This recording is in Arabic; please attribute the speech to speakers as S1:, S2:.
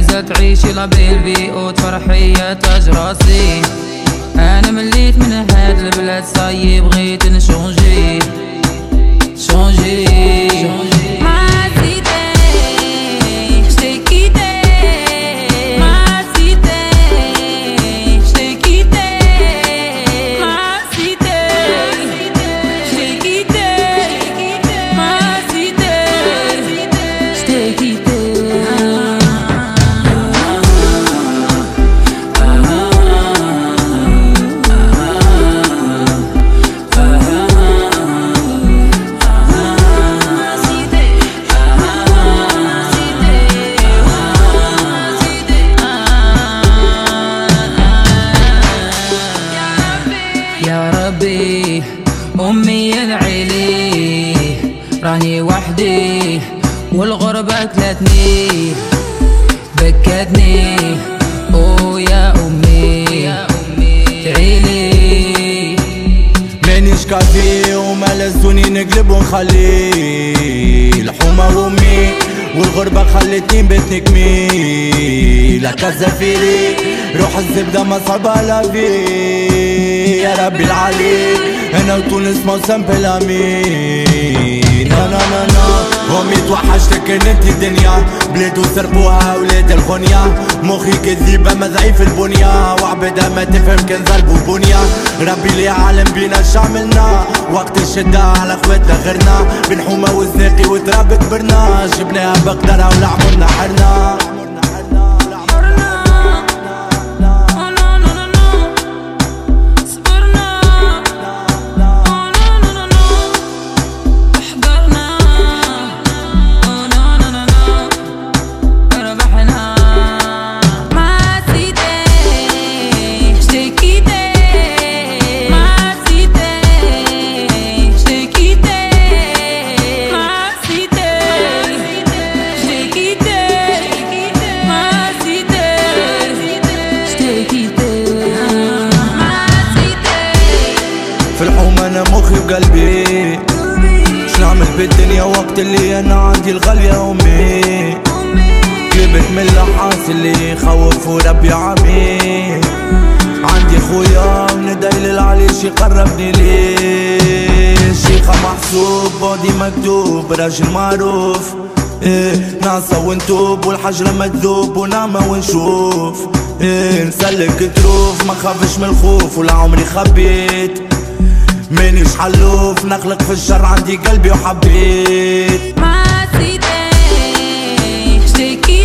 S1: نازل تعيشي لا بيلفي وتفرحي تاج راسي أنا مليت من هاد البلاد صايي بغيت نشونجي. شونجي. راني وحدي والغربة كلتني بكتني. أو يا أمي تعيلي.
S2: مانيش كافي وما لزوني نقلب ونخلي. الحومة وامي والغربة خلتني بيت نكمي. لا كزفيري روح الزبدة ما صعبة لا في يا ربي العلي أنا وتونس موسم بلامين نا نا نا نا امي توحشتك انت الدنيا. بلاد وسربوها ولاد الغنية. مخي كذيبة ما ضعيف البنية. وعبدها ما تفهم كان ضربوا بنية ربي لي عالم بينا شعملنا وقت الشدة على خواتنا غيرنا. بن حومة وزناقي وتراب كبرنا. جبناها بقدرها ولعبنا حرنا. في الحومة أنا مخي وقلبي. شنعمل بالدنيا وقت اللي أنا عندي الغالية أمي. قلبت من اللحاس اللي يخوف وربي عمي. عندي خويا وندعي للعليش يقربني ليه شيخة محسوب بودي مكتوب راجل معروف. إيه نعصى ونتوب والحج لما تذوب ونعمة ونشوف. إيه نسلك تروف ما خافش من الخوف ولا عمري خبيت. مانيش حلوف نخلق في الشر عندي قلبي وحبيت.
S1: ما سيدي اشتكيتي